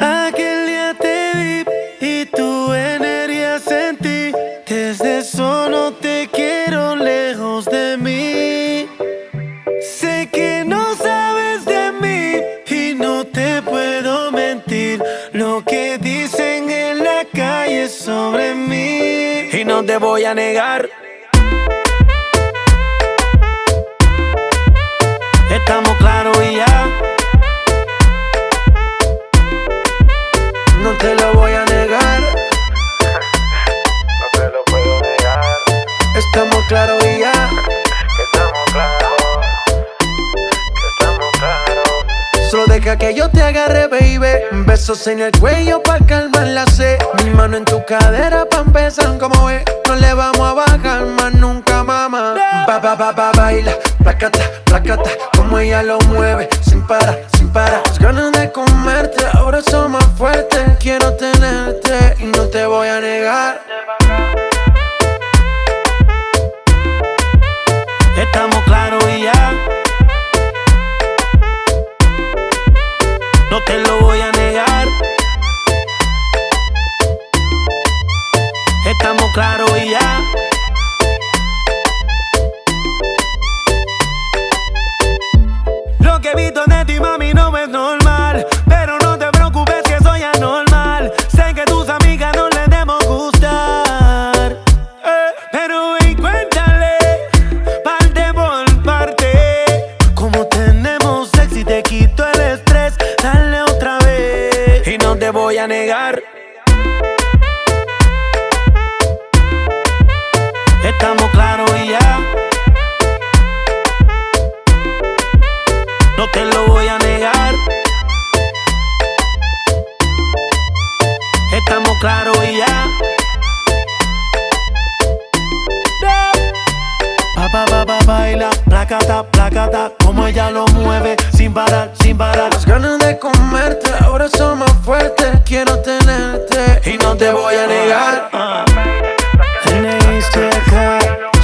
Aquel día te vi y tu energía sentí. Desde eso no te quiero lejos de mí. Sé que no sabes de mí y no te puedo mentir. Lo que dicen en la calle sobre mí. Y no te voy a negar. No te lo voy a negar. No te lo puedo negar. Estamos claros y ya. Que estamos claros. Que estamos claros. Solo deja que yo te agarre, baby. Besos en el cuello pa' calmar la sed. Mi mano en tu cadera pa' empezar como es. No le vamos a bajar más nunca, mamá. Ba, ba, ba, ba, baila. Placata, placata. Como ella lo mueve. Sin parar. Voy a negar. Estamos claros y ya. No te lo voy a negar. Estamos claros y ya. Lo que he visto a negar. Estamos claros y ya. No te lo voy a negar. Estamos claros y ya. Pa, pa, pa, baila, placata, placata, como ella lo mueve, sin parar, sin parar. Las ganas de te voy a negar.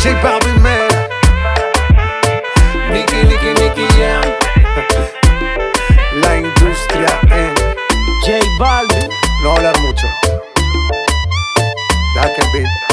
J Balvin Man. Nicky, Nicky, Nicky Jam. La industria en J Balvin. No hablar mucho. That can be.